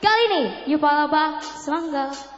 Kali ini Yupalaba Semangga.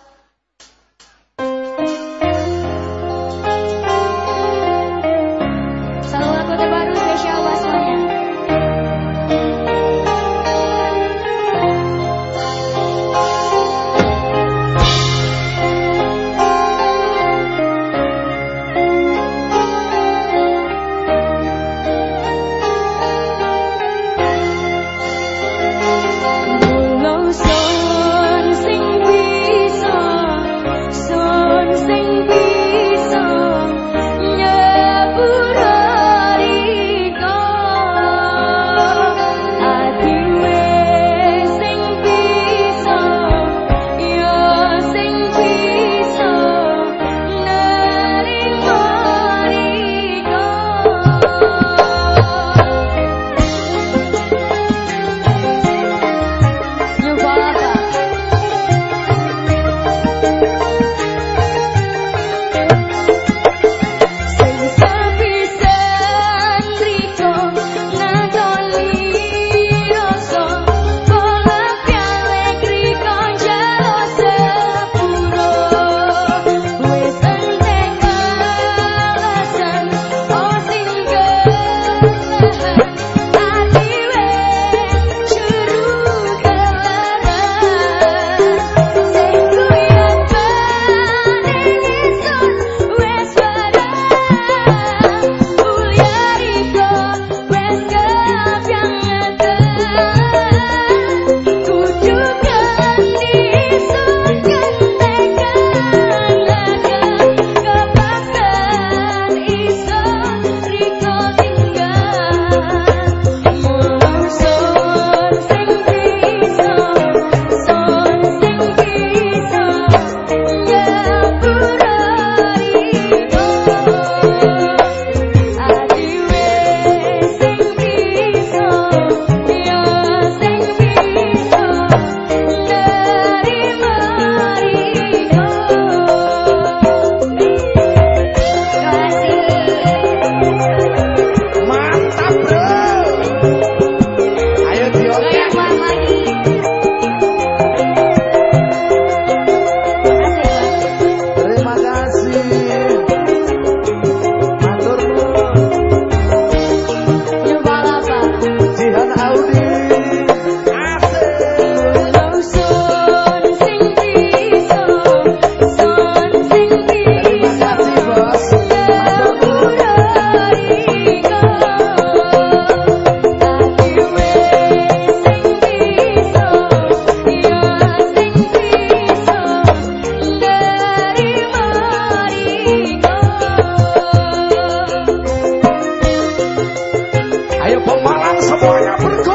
Pemalang semuanya berdua.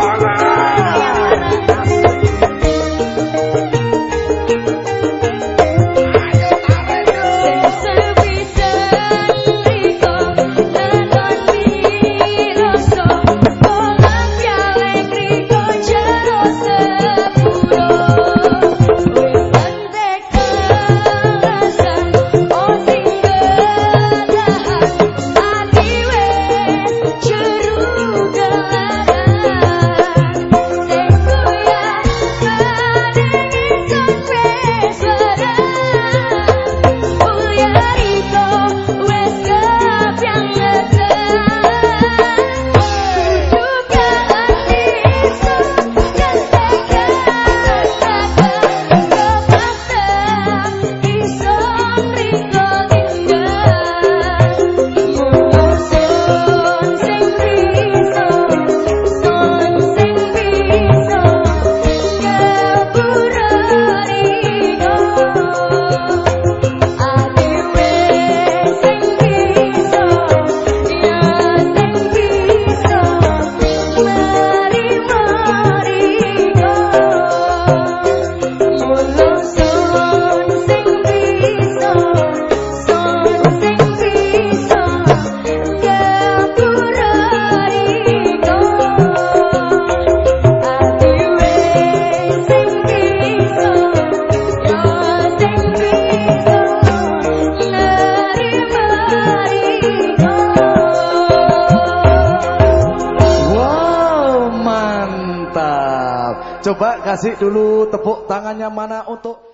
coba kasih dulu tepuk tangannya mana untuk